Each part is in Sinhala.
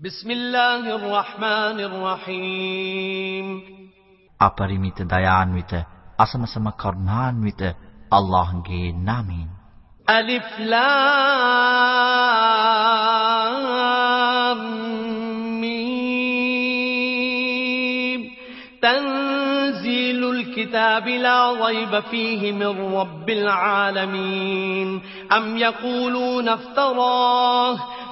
بسم الله الرحمن الرحيم අපරිමිත දයාන්විත අසමසම කරුණාන්විත අල්ලාහ්ගේ නාමයෙන් ألف لام ميم تنزيل الكتاب لا ريب فيه من رب العالمين أم يقولون افتراه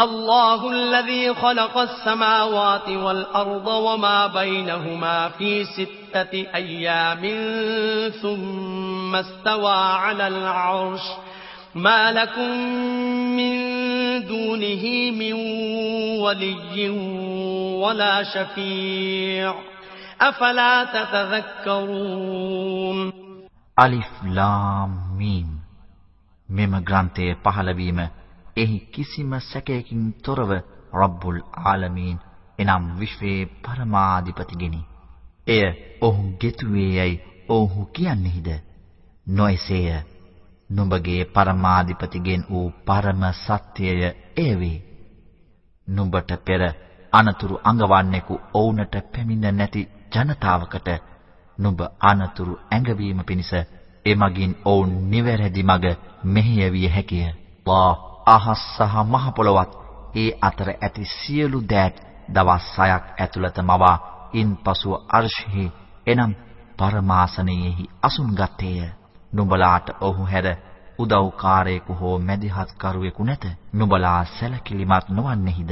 الله الذي خلق السماوات والأرض وما بينهما في ستة أيام ثم استوى على العرش ما لكم من دونه من ولي ولا شفيع أفلا تتذكرون අලිෆ් ලාම් මීම් මෙම ග්‍රන්ථය පහළ වීම එහි කිසිම සැකයකින් තොරව රබ්බුල් ආලමීන් එනම් විශ්වයේ පරමාධිපතිගෙනි. එය ඔහු ගෙතුවේ යයි ඔහු කියන්නේහිද? නොයසේය. නුඹගේ පරමාධිපතිගෙන් වූ පරම සත්‍යය එය වේ. නුඹට පෙර අනතුරු අඟවන්නෙකු ඔවුන්ට පැමිණ නැති ජනතාවකට නුඹ අනතුරු ඇඟවීම පිණිස එමගින් ඔවුන් නිවැරදි මඟ මෙහෙය විය හැකිය. Allah අහස් සහ මහ පොළවත් ඒ අතර ඇති සියලු දෑත් දවස් 6ක් ඇතුළත මවා ඉන්පසු අර්ශ්හි එනම් පරමාසනයේහි අසුන් ගත්තේය. නුඹලාට ඔහු හැර උදව්කාරයෙකු හෝ මැදිහත් කරුවෙකු නැත. නුඹලා සැලකිලිමත් නොවන්නේහිද?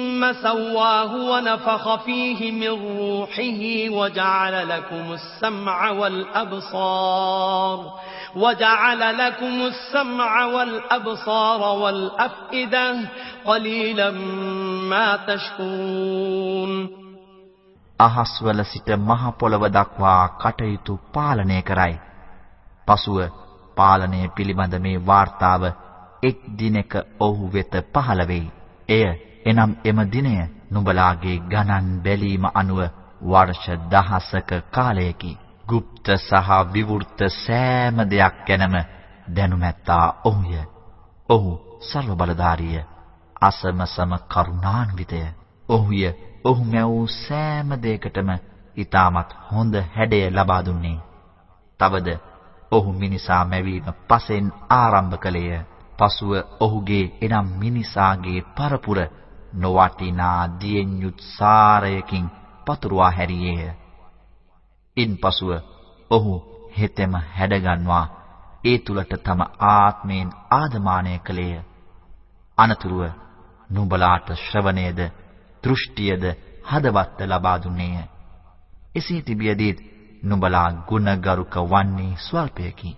سواه ونفخ فيه من روحه وجعل لكم السمع والأبصار وجعل لكم السمع والأبصار والأفئدة قليلا ما تشكرون අහස්වල සිට මහ පොළව දක්වා කටයුතු පාලනය කරයි. පසුව පාලනය පිළිබඳ මේ වාර්තාව එක් දිනක ඔහු වෙත පහළ වෙයි. එය එනම් එම දිනය නුඹලාගේ ගණන් බැලීම අනුව වර්ෂ දහසක කාලයකි. গুপ্ত සහ විවෘත සෑම දෙයක් ගැනම දැනුමැත්තා ඔහුය. ඔහු සර්ව බලධාරිය. අසමසම කරුණාන්විතය. ඔහුය ඔහු මැවූ සෑම දෙයකටම ඊටමත් හොඳ හැඩය ලබා දුන්නේ. තවද ඔහු මිනිසා මැවීම පසෙන් ආරම්භ කළේය. පසුව ඔහුගේ එනම් මිනිසාගේ පරපුර නොවටිනා දියෙන් යුත් සාරයකින් පතුරවා හැරියේය. ඉන්පසුව ඔහු හෙතෙම හැඩගන්වා ඒ තුලට තම ආත්මයෙන් ආදමානය කළේය. අනතුරුව නුඹලාට ශ්‍රවණයද දෘෂ්ටියද හදවත්ත ලබා දුන්නේය. එසේ තිබියදීත් නුඹලා ගුණගරුක වන්නේ ස්වල්පයකි.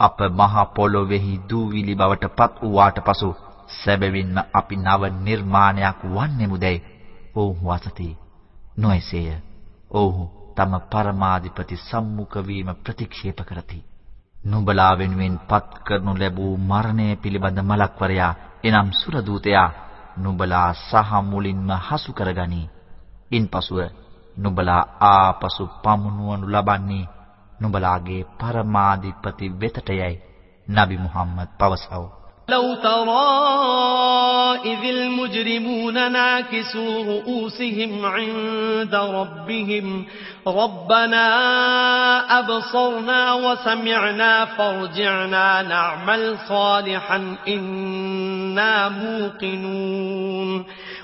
අප මහ පොළොවේහි දූවිලි බවට පත් වූාට පසු සැබවින්ම අපි නව නිර්මාණයක් වන්නෙමුදැයි ඔවුහු අසති නොයසේය ඔව්හු තම පරමාධිපති සම්මුඛ වීම ප්‍රතික්ෂේප කරති. නුඹලා වෙනුවෙන් පත් කරනු ලැබූ මරණය පිළිබඳ මලක්වරයා එනම් සුරදූතයා නුඹලා සහ මුලින්ම හසු කරගනි. ඉන්පසුව නුඹලා ආපසු පමුණුවනු ලබන්නේ නුඹලාගේ පරමාධිපති වෙතටයයි නබි මුහම්මද් පවසව. لو ترى إذ المجرمون ناكسوا رؤوسهم عند ربهم ربنا أبصرنا وسمعنا فارجعنا نعمل صالحا إنا موقنون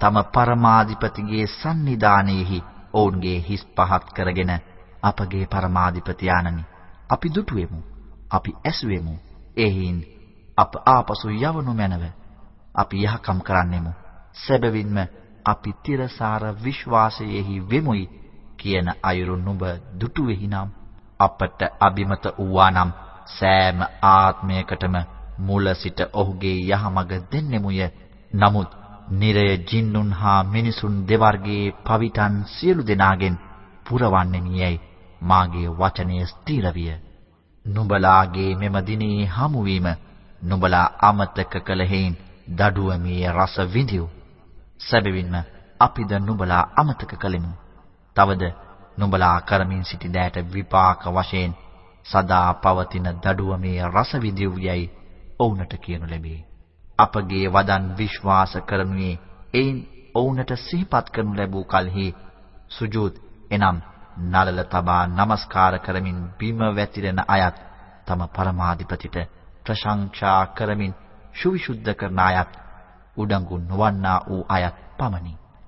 තම පරමාධිපතිගේ සන්නිධානයේහි ඔවුන්ගේ හිස් පහත් කරගෙන අපගේ පරමාධිපති ආනනි අපි දුටුවෙමු අපි ඇසුවෙමු එහින් අප ආපසු යවනු මැනව. අපි යහකම් කරන්නෙමු. සැබවින්ම අපි තිරසාර විශ්වාසයෙහි වෙමුයි කියන අයුරු නුඹ දුටුවෙහිනම් අපට අබිමත වූවානම් සෑම ආත්මයකටම මුල සිට ඔහුගේ යහමඟ දෙන්නෙමුය. නමුත් නිරය ජින්නුන් හා මිනිසුන් දෙවර්ගයේ පවිටන් සියලු දෙනාගෙන් පුරවන්නෙමියයි මාගේ වචනය ස්ථිර විය. නුඹලාගේ මෙම දිනේ හමුවීම නුඹලා අමතක කළ හේයින් දඩුවමේ රස විඳිව්. සැබවින්ම අපිද නුඹලා අමතක කළෙමු. තවද නුඹලා කරමින් සිටි දෑට විපාක වශයෙන් සදා පවතින දඩුවමේ රස විඳිව් යයි ඔවුන්ට කියනු ලැබේ. අපගේ වදන් විශ්වාස කරනුයේ එයින් ඔවුන්ට සිහිපත් කරනු ලැබූ කලෙහි සුජූද් එනම් නලල තබා নমස්කාර කරමින් බිම වැතිරෙන අයත් තම පරමාධිපතිට ප්‍රශංසා කරමින් සුවිසුද්ධ කරන අයත් උඩඟු නොවන්නා වූ අයත් පමණි.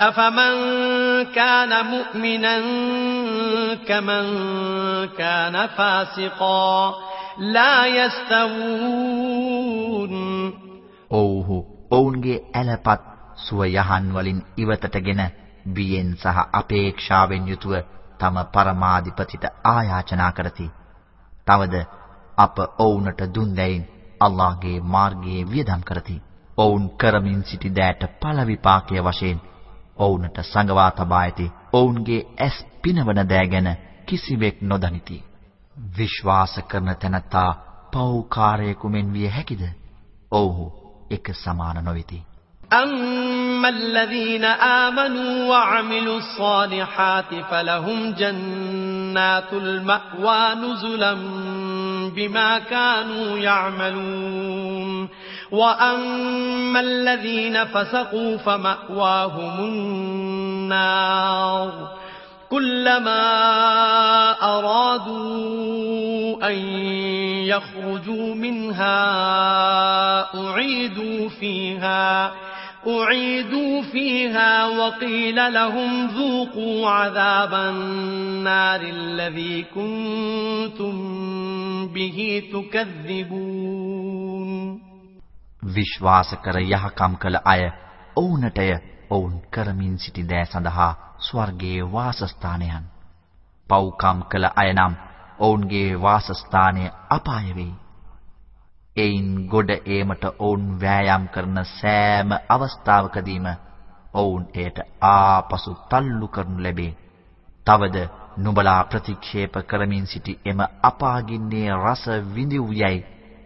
أفمن كان مؤمنا كمن كان فاسقا لا يستوون ඔව්හු ඔවුන්ගේ ඇලපත් සුව යහන් වලින් ඉවතටගෙන බියෙන් සහ අපේක්ෂාවෙන් යුතුව තම පරමාධිපතිට ආයාචනා කරති. තවද අප ඔවුන්ට දුන් දෙයින් අල්ලාහ්ගේ මාර්ගයේ වියදම් කරති. ඔවුන් කරමින් සිටි දෑට පළ විපාකයේ වශයෙන් ඔවුන්ට සංගවා තබා ඇති ඔවුන්ගේ ඇස් පිනවන දෑ ගැන කිසිවෙක් නොදනිති. විශ්වාස කරන තැනැත්තා පෞකාරයෙකු මෙන් විය හැකිද? ඔව්හු එක සමාන නොවේති. أما الذين آمنوا وعملوا الصالحات فلهم جنات المأوى نزلا بما كانوا يعملون. وأما الذين فسقوا فمأواهم النار. كلما أرادوا أن يخرجوا منها أعيدوا فيها. أعيدوا فيها وقيل لهم ذوقوا عذاب النار الذي كنتم به تكذبون විශ්වාස කර යහකම් කළ අය ඔවුන්ටය ඔවුන් කරමින් සිටි දෑ සඳහා ස්වර්ගයේ වාසස්ථානයන් පව්කම් කළ අය නම් ඔවුන්ගේ වාසස්ථානය අපාය වෙයි. එයින් ගොඩ ඒමට ඔවුන් වෑයම් කරන සෑම අවස්ථාවකදීම ඔවුන් එයට ආපසු තල්ලු කරනු ලැබේ. තවද නුඹලා ප්‍රතික්ෂේප කරමින් සිටි එම අපාගින්නේ රස විඳිව් යයි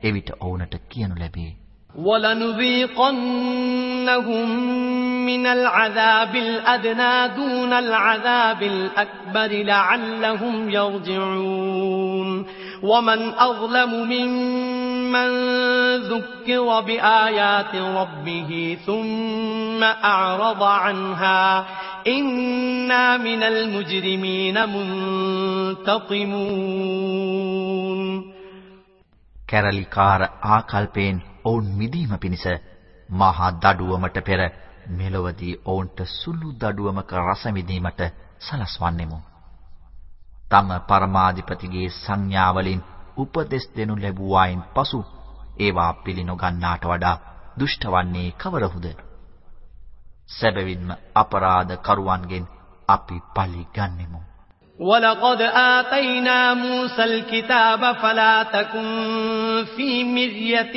එවිට ඔවුන්ට කියනු ලැබේ. وَلَنُذِيقَنَّهُم مِّنَ الْعَذَابِ الْأَدْنَىٰ دُونَ الْعَذَابِ الْأَكْبَرِ لَعَلَّهُمْ يَرْجِعُونَ وَمَنْ أَظْلَمُ مِمَّن ذُكِّرَ بِآيَاتِ رَبِّهِ ثُمَّ أَعْرَضَ عَنْهَا إِنَّا مِنَ الْمُجْرِمِينَ مُنْتَقِمُونَ කැරලිකාර ආකල්පයෙන් ඔවුන් මිදීම පිණිස මහා දඩුවමට පෙර මෙලොවදී ඔවුන්ට සුළු දඩුවමක රස විඳීමට සලස්වන්නෙමු. තම පරමාධිපතිගේ සංඥාවලින් උපදෙස් දෙනු ලැබුවායින් පසු ඒවා පිළිනොගන්නාට වඩා දුෂ්ට වන්නේ කවරහුද? සැබවින්ම අපරාධ කරුවන්ගෙන් අපි පලි ගන්නෙමු. وَلَقَدْ آتَيْنَا مُوسَى الْكِتَابَ فَلَا تَكُن فِي مِرْيَةٍ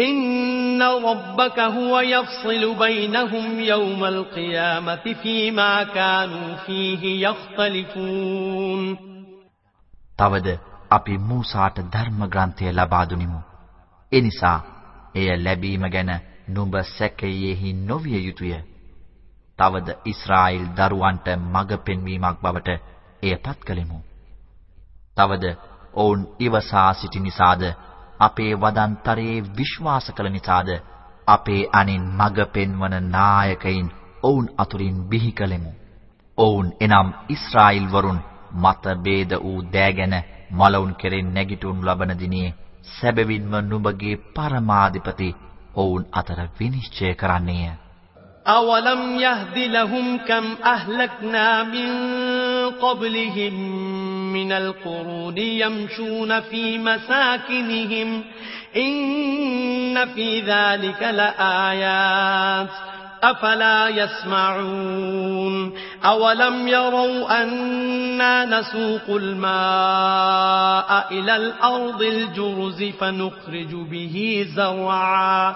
إن ربك هو يفصل بينهم يوم القيامة فيما كانوا فيه يختلفون තවද අපි මූසාට ධර්ම ග්‍රන්ථය ලබා දුනිමු. එනිසා එය ලැබීම ගැන නුඹ සැකයෙහි නොවිය යුතුය. තවද ඊශ්‍රායෙල් දරුවන්ට මඟ පෙන්වීමක් බවට එය පත් කළෙමු. තවද ඔවුන් ඉවසා සිටි නිසාද අපේ වදන්තරයේ විශ්වාස කළ නිසාද අපේ අනින් මඟ පෙන්වන නායකයින් ඔවුන් අතුරින් බිහි කලෙමු. ඔවුන් එනම් ඊශ්‍රායෙල් වරුන් මතභේද වූ දෑගෙන මලවුන් කෙරෙන් නැගිටුන් ලබන දිනේ සැබවින්ම නුඹගේ පරමාධිපති ඔවුන් අතර විනිශ්චය කරන්නේය. أَوَلَمْ يَهْدِ لَهُمْ كَمْ أَهْلَكْنَا مِنْ قَبْلِهِمْ من القرون يمشون في مساكنهم. إن في ذلك لآيات. أفلا يسمعون. أولم يروا أنا نسوق الماء إلى الأرض الجرز فنخرج به زرعا.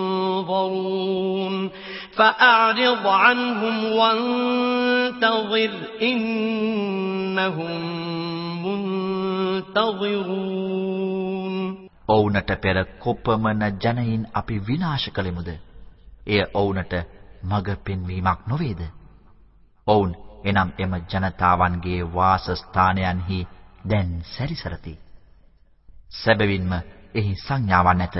ينظرون فأعرض عنهم وانتظر إنهم منتظرون ඔවුන්ට පෙර කොපමණ ජනයින් අපි විනාශ කළෙමුද? එය ඔවුන්ට මඟ පෙන්වීමක් නොවේද? ඔවුන් එනම් එම ජනතාවන්ගේ වාසස්ථානයන්හි දැන් සැරිසරති. සැබවින්ම එහි සංඥාවක් නැත.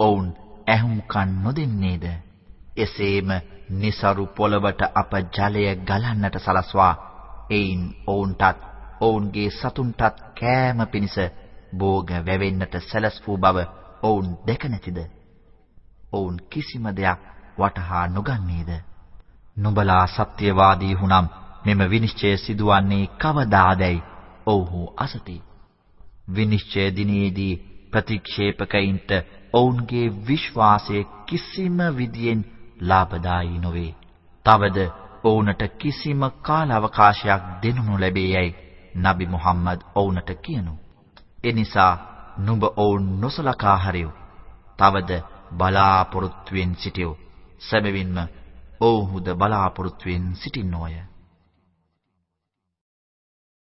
ඔවුන් ඇහුම්කන් නොදෙන්නේද? එසේම નિසරු පොළවට අප ජලය ගලන්නට සලස්වා එයින් ඔවුන්ටත් ඔවුන්ගේ සතුන්ටත් කෑම පිණිස භෝග වැවෙන්නට සැලැස්වූ බව ඔවුන් දැක නැතිද? ඔවුන් කිසිම දෙයක් වටහා නොගන්නේද? නුඹලා සත්‍යවාදී වුනම් මෙම විනිශ්චය සිදුවන්නේ කවදාදැයි ඔව්හු අසති. විනිශ්චය දිනේදී ප්‍රතික්ෂේපකයින්ට ඔවුන්ගේ විශ්වාසය කිසිම විදියෙන් ලාභදායී නොවේ. තවද ඔවුන්ට කිසිම කාල අවකාශයක් දෙනු නොලැබේ නබි මුහම්මද් ඔවුන්ට කියනු. එනිසා නුඹ ඔවුන් නොසලකා හරියු. තවද බලාපොරොත්තුෙන් සිටියු. සැබවින්ම ඔව්හුද බලාපොරොත්තුෙන් සිටින්නෝය.